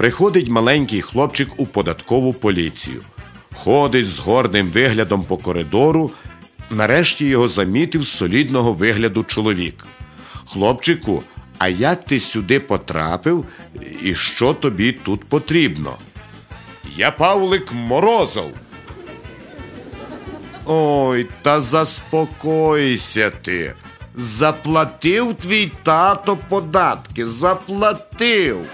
Приходить маленький хлопчик у податкову поліцію. Ходить з гордим виглядом по коридору. Нарешті його замітив солідного вигляду чоловік. Хлопчику, а як ти сюди потрапив і що тобі тут потрібно? Я Павлик Морозов. Ой, та заспокойся ти. Заплатив твій тато податки, заплатив.